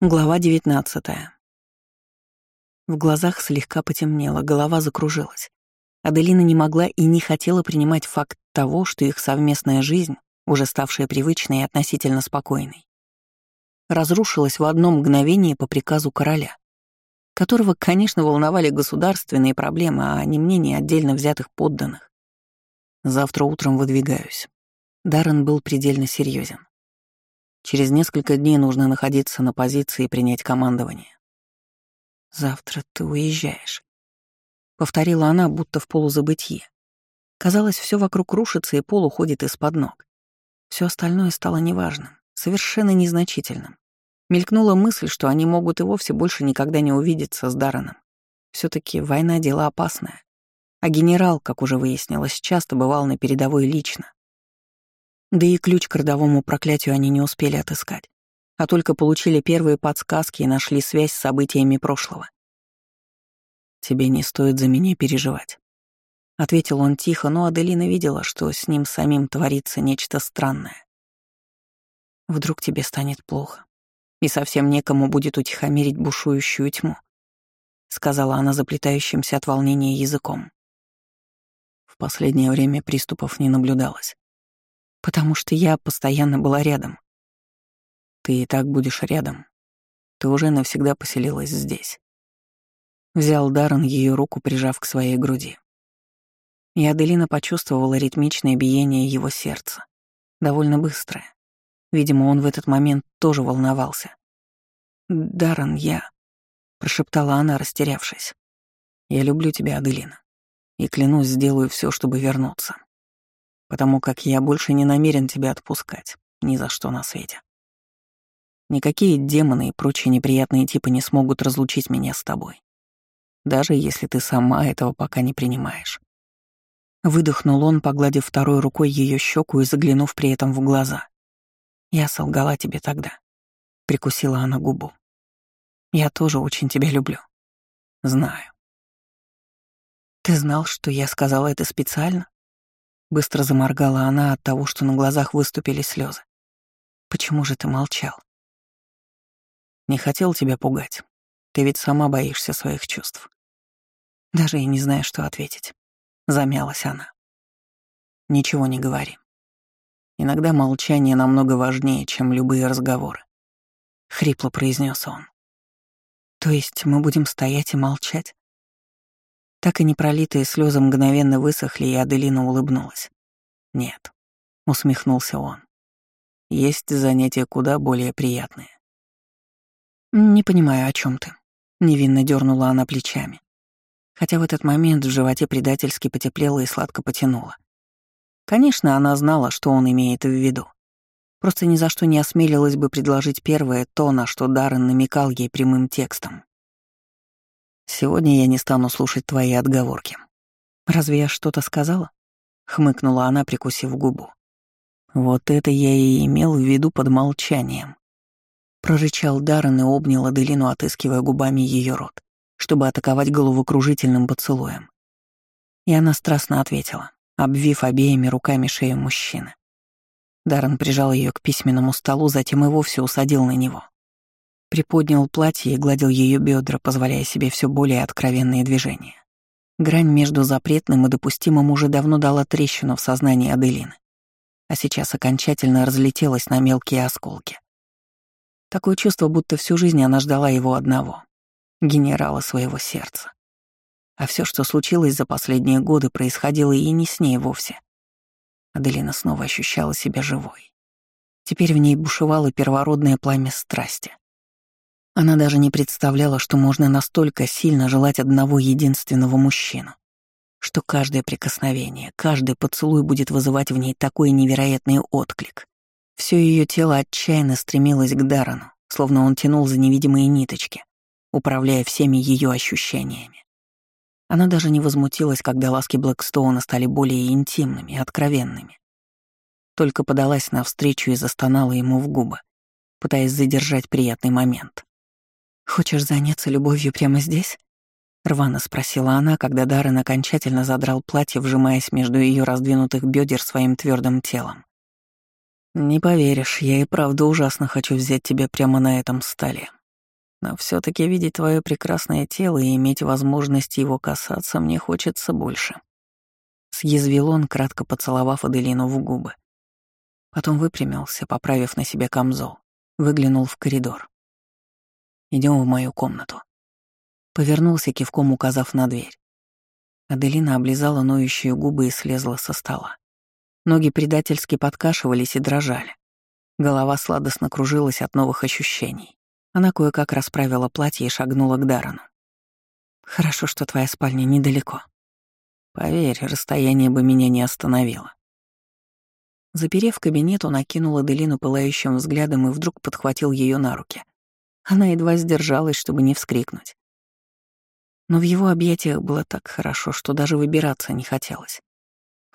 Глава 19 В глазах слегка потемнело, голова закружилась. Аделина не могла и не хотела принимать факт того, что их совместная жизнь, уже ставшая привычной и относительно спокойной, разрушилась в одно мгновение по приказу короля, которого, конечно, волновали государственные проблемы, а не мнение отдельно взятых подданных. Завтра утром выдвигаюсь. Даррен был предельно серьезен. Через несколько дней нужно находиться на позиции и принять командование. «Завтра ты уезжаешь», — повторила она, будто в полузабытье. Казалось, все вокруг рушится и пол уходит из-под ног. Все остальное стало неважным, совершенно незначительным. Мелькнула мысль, что они могут и вовсе больше никогда не увидеться с Дарреном. все таки война — дело опасное. А генерал, как уже выяснилось, часто бывал на передовой лично. Да и ключ к родовому проклятию они не успели отыскать, а только получили первые подсказки и нашли связь с событиями прошлого. «Тебе не стоит за меня переживать», — ответил он тихо, но Аделина видела, что с ним самим творится нечто странное. «Вдруг тебе станет плохо, и совсем некому будет утихомирить бушующую тьму», — сказала она заплетающимся от волнения языком. В последнее время приступов не наблюдалось потому что я постоянно была рядом. Ты и так будешь рядом. Ты уже навсегда поселилась здесь. Взял Даррен ее руку, прижав к своей груди. И Аделина почувствовала ритмичное биение его сердца. Довольно быстрое. Видимо, он в этот момент тоже волновался. «Даррен, я...» — прошептала она, растерявшись. «Я люблю тебя, Аделина, и клянусь, сделаю все, чтобы вернуться» потому как я больше не намерен тебя отпускать, ни за что на свете. Никакие демоны и прочие неприятные типы не смогут разлучить меня с тобой, даже если ты сама этого пока не принимаешь. Выдохнул он, погладив второй рукой ее щеку и заглянув при этом в глаза. «Я солгала тебе тогда», — прикусила она губу. «Я тоже очень тебя люблю. Знаю». «Ты знал, что я сказала это специально?» Быстро заморгала она от того, что на глазах выступили слезы. «Почему же ты молчал?» «Не хотел тебя пугать. Ты ведь сама боишься своих чувств». Даже и не знаю, что ответить. Замялась она. «Ничего не говори. Иногда молчание намного важнее, чем любые разговоры», — хрипло произнес он. «То есть мы будем стоять и молчать?» Так и непролитые слезы мгновенно высохли, и Аделина улыбнулась. «Нет», — усмехнулся он. «Есть занятия куда более приятные». «Не понимаю, о чем ты», — невинно дернула она плечами. Хотя в этот момент в животе предательски потеплело и сладко потянуло. Конечно, она знала, что он имеет в виду. Просто ни за что не осмелилась бы предложить первое то, на что Даррен намекал ей прямым текстом. Сегодня я не стану слушать твои отговорки. Разве я что-то сказала? Хмыкнула она, прикусив губу. Вот это я и имел в виду под молчанием. Прорычал Даррен и обнял Аделину, отыскивая губами ее рот, чтобы атаковать головокружительным поцелуем. И она страстно ответила, обвив обеими руками шею мужчины. Даррен прижал ее к письменному столу, затем и вовсе усадил на него. Приподнял платье и гладил ее бедра, позволяя себе все более откровенные движения. Грань между запретным и допустимым уже давно дала трещину в сознании Аделины, а сейчас окончательно разлетелась на мелкие осколки. Такое чувство, будто всю жизнь она ждала его одного — генерала своего сердца. А все, что случилось за последние годы, происходило и не с ней вовсе. Аделина снова ощущала себя живой. Теперь в ней бушевало первородное пламя страсти. Она даже не представляла, что можно настолько сильно желать одного единственного мужчину, что каждое прикосновение, каждый поцелуй будет вызывать в ней такой невероятный отклик. Все ее тело отчаянно стремилось к Дарану, словно он тянул за невидимые ниточки, управляя всеми ее ощущениями. Она даже не возмутилась, когда ласки Блэкстоуна стали более интимными, откровенными. Только подалась навстречу и застонала ему в губы, пытаясь задержать приятный момент. «Хочешь заняться любовью прямо здесь?» — рвано спросила она, когда Даррен окончательно задрал платье, вжимаясь между ее раздвинутых бедер своим твердым телом. «Не поверишь, я и правда ужасно хочу взять тебя прямо на этом столе», но все таки видеть твое прекрасное тело и иметь возможность его касаться мне хочется больше. Съязвил он, кратко поцеловав Аделину в губы. Потом выпрямился, поправив на себе камзол, выглянул в коридор. Идем в мою комнату. Повернулся, кивком указав на дверь. Аделина облизала ноющие губы и слезла со стола. Ноги предательски подкашивались и дрожали. Голова сладостно кружилась от новых ощущений. Она кое-как расправила платье и шагнула к Дарану. «Хорошо, что твоя спальня недалеко. Поверь, расстояние бы меня не остановило». Заперев кабинет, он окинул Аделину пылающим взглядом и вдруг подхватил ее на руки. Она едва сдержалась, чтобы не вскрикнуть. Но в его объятиях было так хорошо, что даже выбираться не хотелось.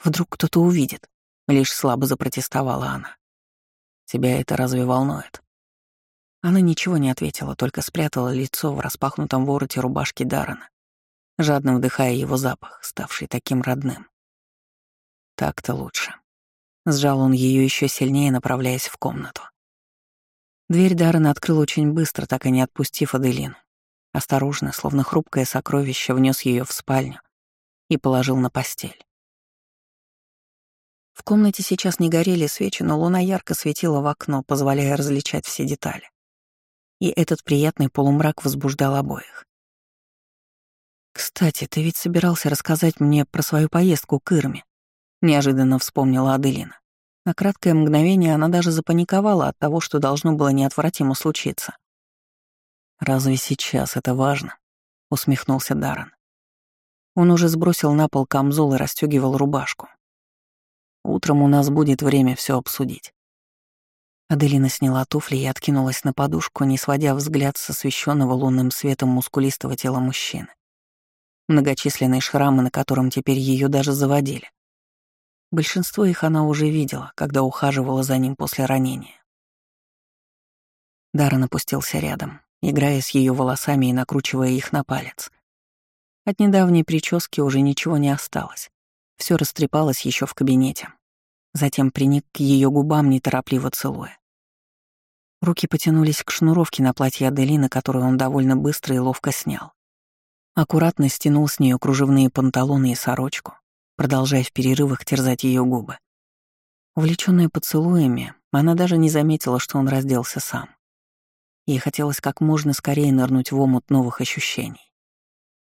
Вдруг кто-то увидит. Лишь слабо запротестовала она. «Тебя это разве волнует?» Она ничего не ответила, только спрятала лицо в распахнутом вороте рубашки Дарана, жадно вдыхая его запах, ставший таким родным. Так-то лучше. Сжал он ее еще сильнее, направляясь в комнату. Дверь Даррена открыл очень быстро, так и не отпустив Аделину. Осторожно, словно хрупкое сокровище, внес ее в спальню и положил на постель. В комнате сейчас не горели свечи, но луна ярко светила в окно, позволяя различать все детали. И этот приятный полумрак возбуждал обоих. «Кстати, ты ведь собирался рассказать мне про свою поездку к Ирме», — неожиданно вспомнила Аделина. На краткое мгновение она даже запаниковала от того, что должно было неотвратимо случиться. «Разве сейчас это важно?» — усмехнулся Даррен. Он уже сбросил на пол камзол и расстегивал рубашку. «Утром у нас будет время все обсудить». Аделина сняла туфли и откинулась на подушку, не сводя взгляд с освещенного лунным светом мускулистого тела мужчины. Многочисленные шрамы, на котором теперь ее даже заводили. Большинство их она уже видела, когда ухаживала за ним после ранения. Даррен опустился рядом, играя с ее волосами и накручивая их на палец. От недавней прически уже ничего не осталось. Все растрепалось еще в кабинете. Затем приник к ее губам, неторопливо целуя. Руки потянулись к шнуровке на платье Аделины, которую он довольно быстро и ловко снял. Аккуратно стянул с нее кружевные панталоны и сорочку, продолжая в перерывах терзать ее губы. Увлеченная поцелуями, она даже не заметила, что он разделся сам. Ей хотелось как можно скорее нырнуть в омут новых ощущений.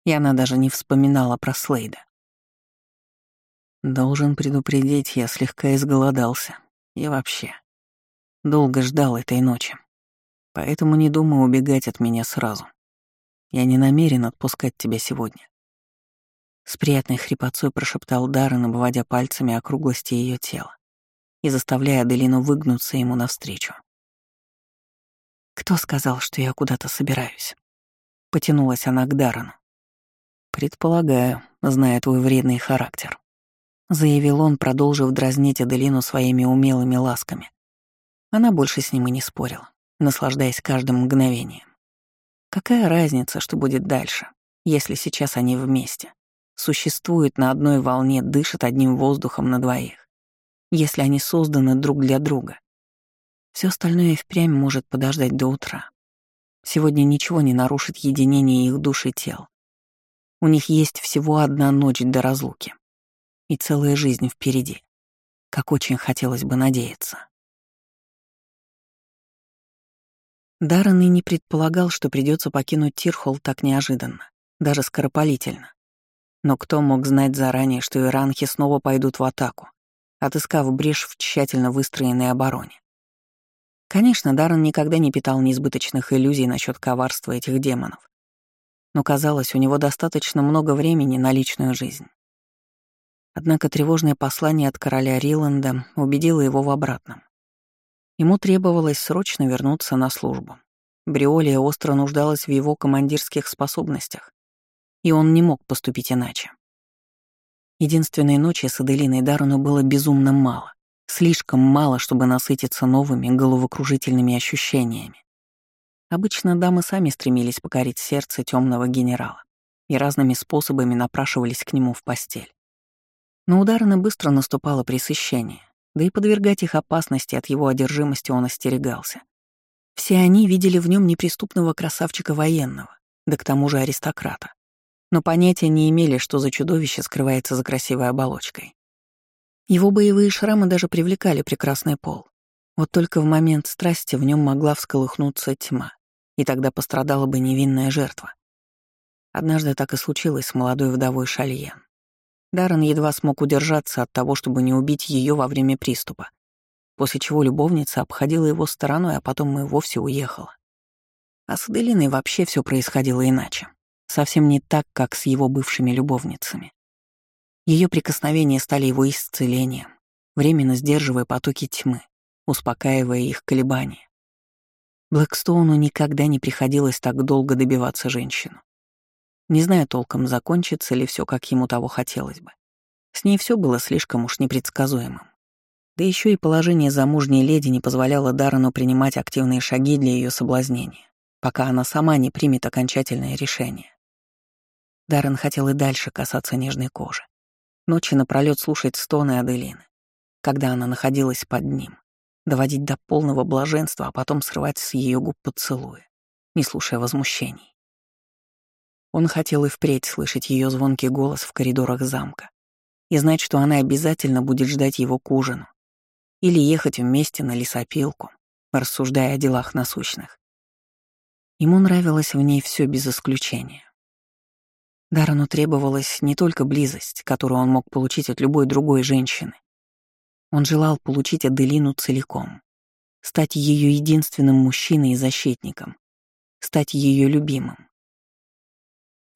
И она даже не вспоминала про Слейда. Должен предупредить, я слегка изголодался. И вообще, долго ждал этой ночи. Поэтому не думаю убегать от меня сразу. Я не намерен отпускать тебя сегодня. С приятной хрипотцой прошептал Даррен, обводя пальцами округлости ее тела и заставляя Аделину выгнуться ему навстречу. «Кто сказал, что я куда-то собираюсь?» Потянулась она к Дарану. «Предполагаю, зная твой вредный характер», — заявил он, продолжив дразнить Аделину своими умелыми ласками. Она больше с ним и не спорила, наслаждаясь каждым мгновением. Какая разница, что будет дальше, если сейчас они вместе, существуют на одной волне, дышат одним воздухом на двоих, если они созданы друг для друга, все остальное впрямь может подождать до утра. Сегодня ничего не нарушит единение их душ и тел. У них есть всего одна ночь до разлуки. И целая жизнь впереди. Как очень хотелось бы надеяться. Даррен и не предполагал, что придется покинуть Тирхолл так неожиданно, даже скоропалительно. Но кто мог знать заранее, что иранхи снова пойдут в атаку, отыскав брешь в тщательно выстроенной обороне? Конечно, Даррен никогда не питал неизбыточных иллюзий насчет коварства этих демонов. Но казалось, у него достаточно много времени на личную жизнь. Однако тревожное послание от короля Риланда убедило его в обратном. Ему требовалось срочно вернуться на службу. Бриолия остро нуждалась в его командирских способностях, и он не мог поступить иначе. Единственной ночи с Аделиной Даррену было безумно мало. Слишком мало, чтобы насытиться новыми головокружительными ощущениями. Обычно дамы сами стремились покорить сердце темного генерала и разными способами напрашивались к нему в постель. Но ударно быстро наступало пресыщение, да и подвергать их опасности от его одержимости он остерегался. Все они видели в нем неприступного красавчика военного, да к тому же аристократа. Но понятия не имели, что за чудовище скрывается за красивой оболочкой. Его боевые шрамы даже привлекали прекрасный пол. Вот только в момент страсти в нем могла всколыхнуться тьма, и тогда пострадала бы невинная жертва. Однажды так и случилось с молодой вдовой Шальен. Даррен едва смог удержаться от того, чтобы не убить ее во время приступа, после чего любовница обходила его стороной, а потом и вовсе уехала. А с Аделиной вообще все происходило иначе. Совсем не так, как с его бывшими любовницами. Ее прикосновения стали его исцелением, временно сдерживая потоки тьмы, успокаивая их колебания. Блэкстоуну никогда не приходилось так долго добиваться женщину. Не зная толком, закончится ли все, как ему того хотелось бы. С ней все было слишком уж непредсказуемым. Да еще и положение замужней леди не позволяло Даррену принимать активные шаги для ее соблазнения, пока она сама не примет окончательное решение. Даррен хотел и дальше касаться нежной кожи. Ночи напролёт слушать стоны Аделины, когда она находилась под ним, доводить до полного блаженства, а потом срывать с ее губ поцелуи, не слушая возмущений. Он хотел и впредь слышать ее звонкий голос в коридорах замка и знать, что она обязательно будет ждать его к ужину или ехать вместе на лесопилку, рассуждая о делах насущных. Ему нравилось в ней все без исключения. Дарану требовалась не только близость, которую он мог получить от любой другой женщины. Он желал получить Аделину целиком, стать ее единственным мужчиной и защитником, стать ее любимым.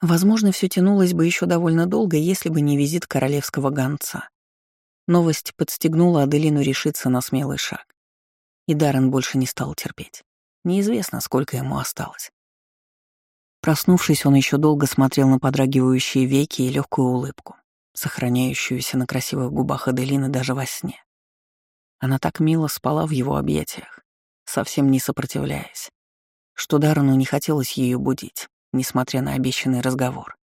Возможно, все тянулось бы еще довольно долго, если бы не визит королевского гонца. Новость подстегнула Аделину решиться на смелый шаг. И Даррен больше не стал терпеть. Неизвестно, сколько ему осталось. Проснувшись, он еще долго смотрел на подрагивающие веки и легкую улыбку, сохраняющуюся на красивых губах Аделины даже во сне. Она так мило спала в его объятиях, совсем не сопротивляясь, что Даррену не хотелось ее будить, несмотря на обещанный разговор.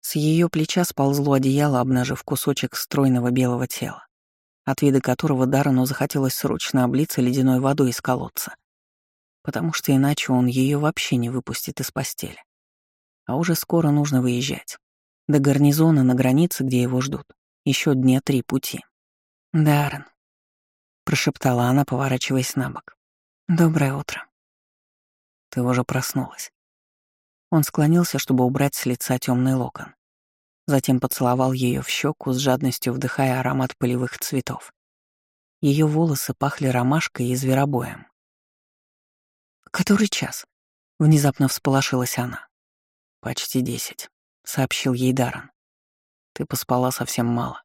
С ее плеча сползло одеяло, обнажив кусочек стройного белого тела, от вида которого Даррену захотелось срочно облиться ледяной водой из колодца потому что иначе он ее вообще не выпустит из постели. А уже скоро нужно выезжать. До гарнизона на границе, где его ждут. Еще дня три пути. «Даррен», — прошептала она, поворачиваясь на бок. «Доброе утро». «Ты уже проснулась». Он склонился, чтобы убрать с лица темный локон. Затем поцеловал ее в щеку, с жадностью вдыхая аромат полевых цветов. Ее волосы пахли ромашкой и зверобоем. «Который час?» — внезапно всполошилась она. «Почти десять», — сообщил ей Даррен. «Ты поспала совсем мало».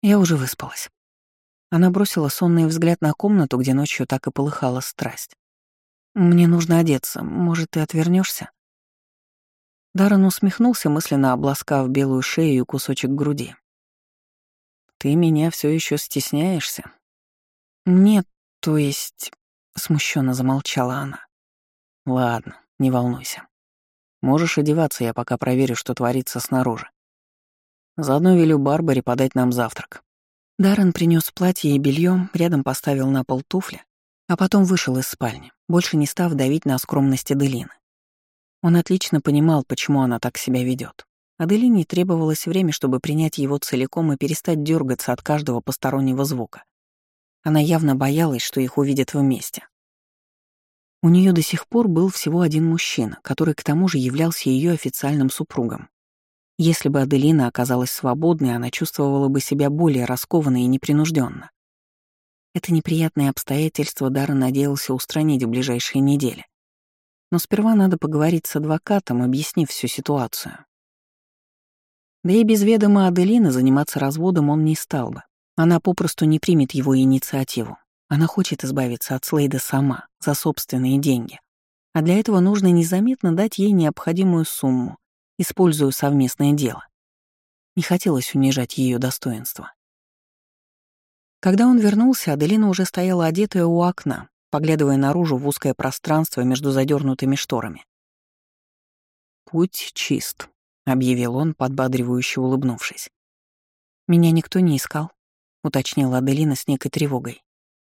Я уже выспалась. Она бросила сонный взгляд на комнату, где ночью так и полыхала страсть. «Мне нужно одеться. Может, ты отвернешься? Даррен усмехнулся, мысленно обласкав белую шею и кусочек груди. «Ты меня все еще стесняешься?» «Нет, то есть...» Смущенно замолчала она. Ладно, не волнуйся. Можешь одеваться, я пока проверю, что творится снаружи. Заодно велю Барбаре подать нам завтрак. Даррен принес платье и белье, рядом поставил на пол туфли, а потом вышел из спальни, больше не став давить на скромность Аделины. Он отлично понимал, почему она так себя ведет. Аделине требовалось время, чтобы принять его целиком и перестать дергаться от каждого постороннего звука. Она явно боялась, что их увидят вместе. У нее до сих пор был всего один мужчина, который к тому же являлся ее официальным супругом. Если бы Аделина оказалась свободной, она чувствовала бы себя более раскованно и непринужденно. Это неприятное обстоятельство Дара надеялся устранить в ближайшие недели. Но сперва надо поговорить с адвокатом, объяснив всю ситуацию. Да и без ведома Аделины заниматься разводом он не стал бы. Она попросту не примет его инициативу. Она хочет избавиться от Слейда сама, за собственные деньги. А для этого нужно незаметно дать ей необходимую сумму, используя совместное дело. Не хотелось унижать ее достоинство. Когда он вернулся, Аделина уже стояла одетая у окна, поглядывая наружу в узкое пространство между задернутыми шторами. «Путь чист», — объявил он, подбадривающе улыбнувшись. «Меня никто не искал», — уточнила Аделина с некой тревогой.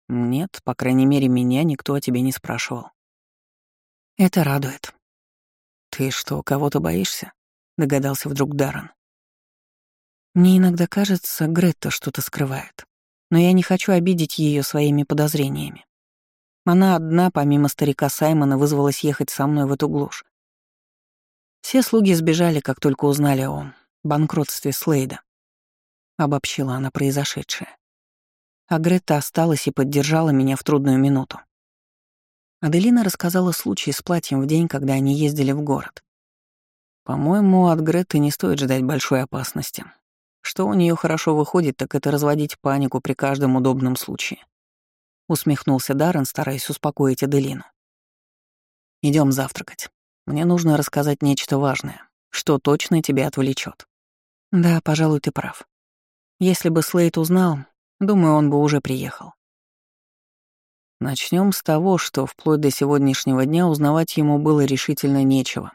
Нет, по крайней мере, меня никто о тебе не спрашивал. Это радует. Ты что, кого-то боишься? Догадался вдруг Даррен. Мне иногда кажется, Гретта что-то скрывает. Но я не хочу обидеть ее своими подозрениями. Она одна, помимо старика Саймона, вызвалась ехать со мной в эту глушь. Все слуги сбежали, как только узнали о банкротстве Слейда. Обобщила она произошедшее. А Гретта осталась и поддержала меня в трудную минуту. Аделина рассказала случай с платьем в день, когда они ездили в город. По-моему, от Гретты не стоит ждать большой опасности. Что у нее хорошо выходит, так это разводить панику при каждом удобном случае. Усмехнулся Даррен, стараясь успокоить Аделину. Идем завтракать. Мне нужно рассказать нечто важное, что точно тебя отвлечет. Да, пожалуй, ты прав. Если бы Слейт узнал, думаю, он бы уже приехал. Начнем с того, что вплоть до сегодняшнего дня узнавать ему было решительно нечего.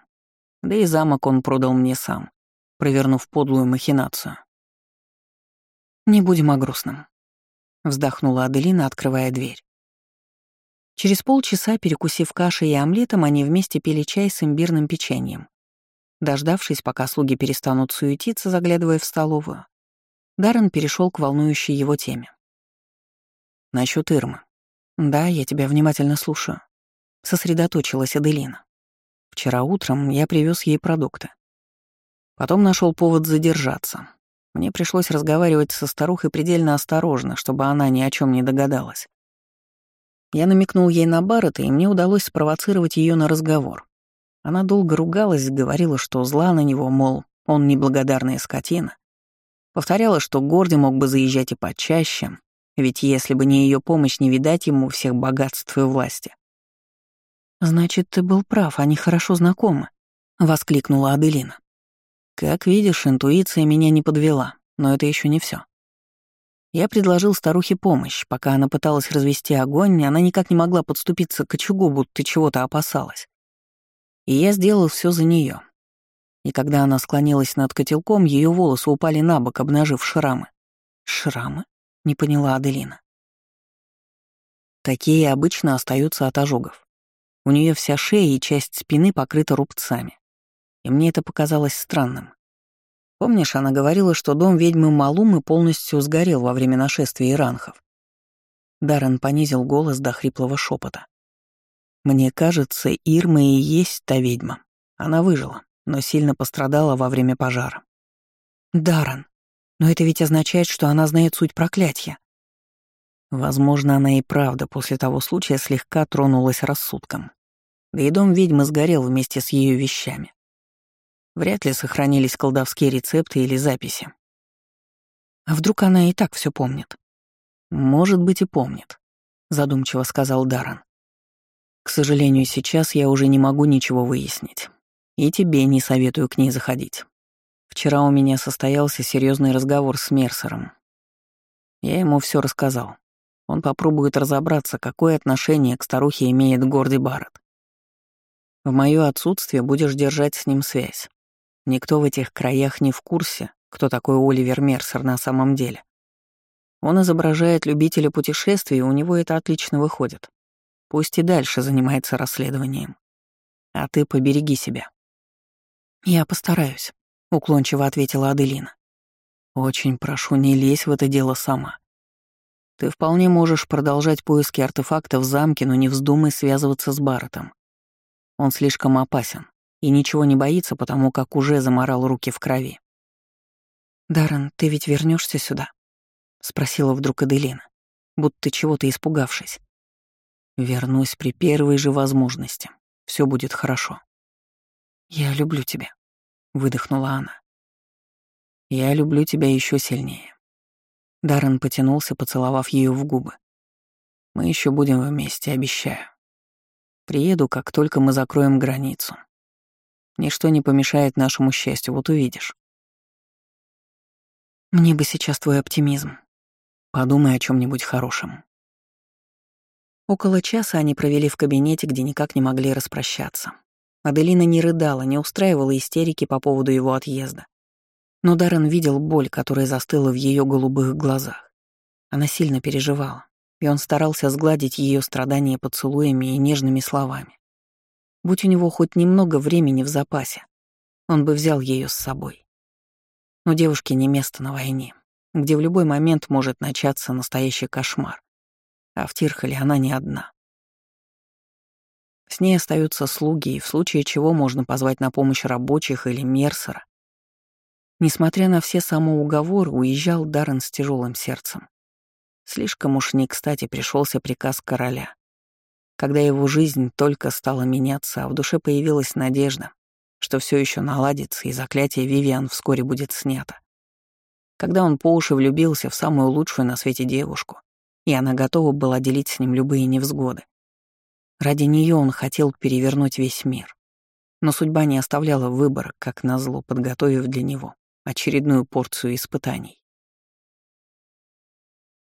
Да и замок он продал мне сам, провернув подлую махинацию. Не будем о грустном вздохнула Аделина, открывая дверь. Через полчаса, перекусив кашей и омлетом, они вместе пили чай с имбирным печеньем. Дождавшись, пока слуги перестанут суетиться, заглядывая в столовую, Даррен перешел к волнующей его теме. Насчет Ирмы. Да, я тебя внимательно слушаю. Сосредоточилась Аделина. Вчера утром я привез ей продукты. Потом нашел повод задержаться. Мне пришлось разговаривать со старухой предельно осторожно, чтобы она ни о чем не догадалась. Я намекнул ей на Баррета, и мне удалось спровоцировать ее на разговор. Она долго ругалась, говорила, что зла на него, мол, он неблагодарная скотина. Повторяла, что Горди мог бы заезжать и почаще, ведь если бы не ее помощь, не видать ему всех богатств и власти. «Значит, ты был прав, они хорошо знакомы», — воскликнула Аделина. Как видишь, интуиция меня не подвела, но это еще не все. Я предложил старухе помощь. Пока она пыталась развести огонь, она никак не могла подступиться к очагу, будто чего-то опасалась. И я сделал все за нее. И когда она склонилась над котелком, ее волосы упали на бок, обнажив шрамы. «Шрамы?» — не поняла Аделина. Такие обычно остаются от ожогов. У нее вся шея и часть спины покрыта рубцами и мне это показалось странным. Помнишь, она говорила, что дом ведьмы Малумы полностью сгорел во время нашествия иранхов? Даррен понизил голос до хриплого шепота. «Мне кажется, Ирма и есть та ведьма. Она выжила, но сильно пострадала во время пожара». «Даррен, но это ведь означает, что она знает суть проклятия». Возможно, она и правда после того случая слегка тронулась рассудком. Да и дом ведьмы сгорел вместе с ее вещами. Вряд ли сохранились колдовские рецепты или записи. А вдруг она и так все помнит? Может быть, и помнит, задумчиво сказал Даран. К сожалению, сейчас я уже не могу ничего выяснить. И тебе не советую к ней заходить. Вчера у меня состоялся серьезный разговор с Мерсером. Я ему все рассказал. Он попробует разобраться, какое отношение к старухе имеет Горди Барретт. В мое отсутствие будешь держать с ним связь. Никто в этих краях не в курсе, кто такой Оливер Мерсер на самом деле. Он изображает любителя путешествий, и у него это отлично выходит. Пусть и дальше занимается расследованием. А ты побереги себя. Я постараюсь, уклончиво ответила Аделина. Очень прошу, не лезь в это дело сама. Ты вполне можешь продолжать поиски артефактов в замке, но не вздумай связываться с Барретом. Он слишком опасен и ничего не боится, потому как уже заморал руки в крови. «Даррен, ты ведь вернешься сюда?» — спросила вдруг Аделина, будто чего-то испугавшись. «Вернусь при первой же возможности. Все будет хорошо». «Я люблю тебя», — выдохнула она. «Я люблю тебя еще сильнее». Даррен потянулся, поцеловав ее в губы. «Мы еще будем вместе, обещаю. Приеду, как только мы закроем границу. Ничто не помешает нашему счастью, вот увидишь. Мне бы сейчас твой оптимизм. Подумай о чем нибудь хорошем. Около часа они провели в кабинете, где никак не могли распрощаться. Аделина не рыдала, не устраивала истерики по поводу его отъезда. Но Даррен видел боль, которая застыла в ее голубых глазах. Она сильно переживала. и он старался сгладить ее страдания поцелуями и нежными словами. Будь у него хоть немного времени в запасе, он бы взял ее с собой. Но девушке не место на войне, где в любой момент может начаться настоящий кошмар. А в Тирхале она не одна. С ней остаются слуги, и в случае чего можно позвать на помощь рабочих или мерсера. Несмотря на все самоуговоры, уезжал Даррен с тяжелым сердцем. Слишком уж не кстати пришелся приказ короля. Когда его жизнь только стала меняться, а в душе появилась надежда, что все еще наладится и заклятие Вивиан вскоре будет снято. Когда он по уши влюбился в самую лучшую на свете девушку, и она готова была делить с ним любые невзгоды. Ради нее он хотел перевернуть весь мир. Но судьба не оставляла выбора, как назло, подготовив для него очередную порцию испытаний.